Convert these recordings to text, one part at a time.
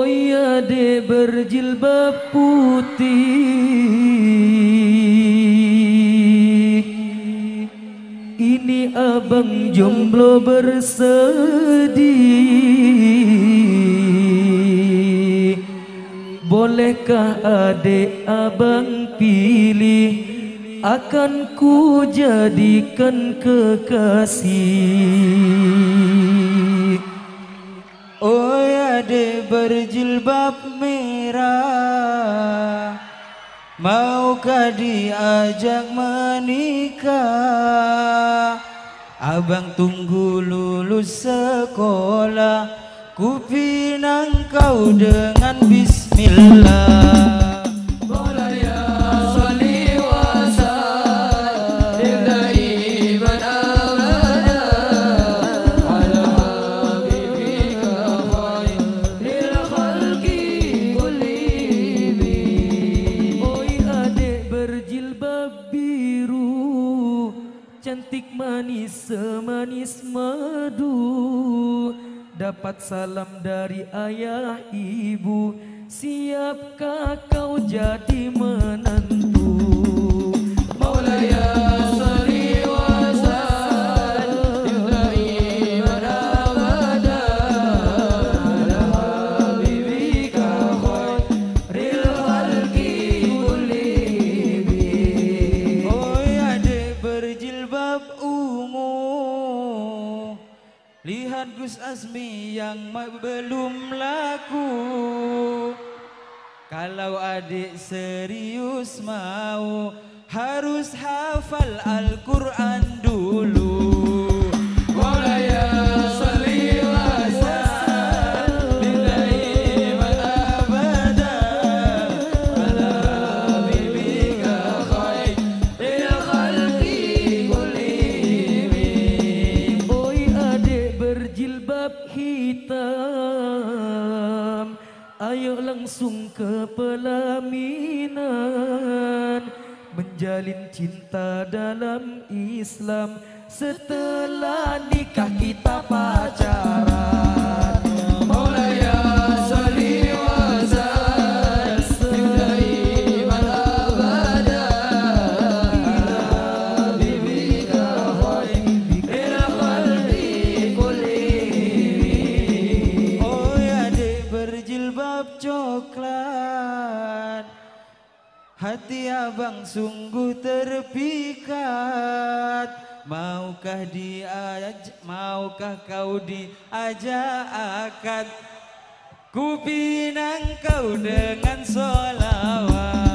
Oi adik berjilbab putih. Ini abang jomblo bersedih. Bolehkah adik abang pilih? Akan ku jadikan kekasih berjilbab merah. Maukah diajak menikah? Abang tunggu lulus sekolah. Ku pinang kau dengan bismillah semanis madu Dapat salam dari ayah ibu. Siapkah kau jadi menantu Gus Azmi yang belum laku. Kalau adik serius mau Harus hafal Al-Quran dulu hitam Ayo langsung ke pelaminan. Menjalin cinta dalam Islam. Setelah nikah kita pacaran coklat. Hati abang sungguh terpikat. Maukah diaj Maukah kau diajak akad Ku pinang kau dengan solawat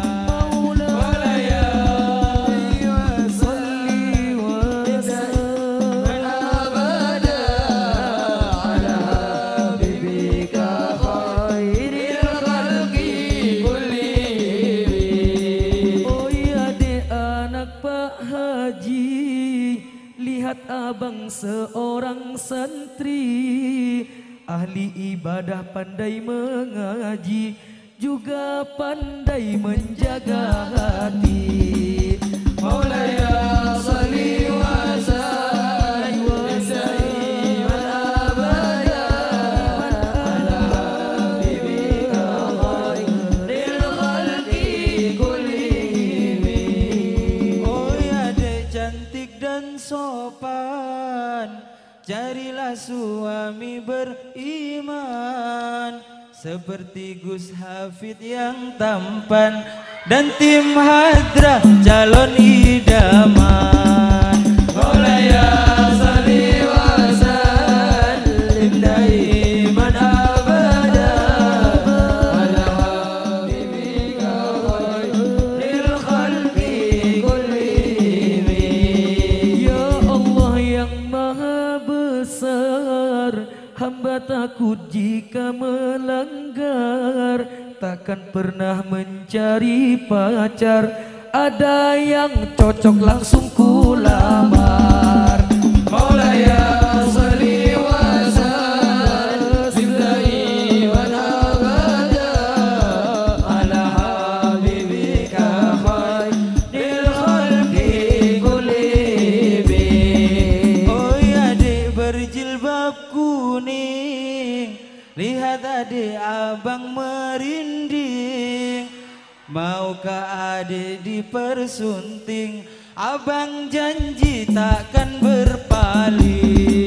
Lihat abang seorang santri. Ahli ibadah pandai mengaji. Juga pandai menjaga sopan Carilah suami beriman. Seperti Gus Hafid yang tampan Dan tim hadrah calon idaman besar. Hamba takut jika melanggar. Takkan pernah mencari pacar. Ada yang cocok langsung ku lamar Lihat adik abang merinding. Maukah adik dipersunting? Abang janji takkan berpaling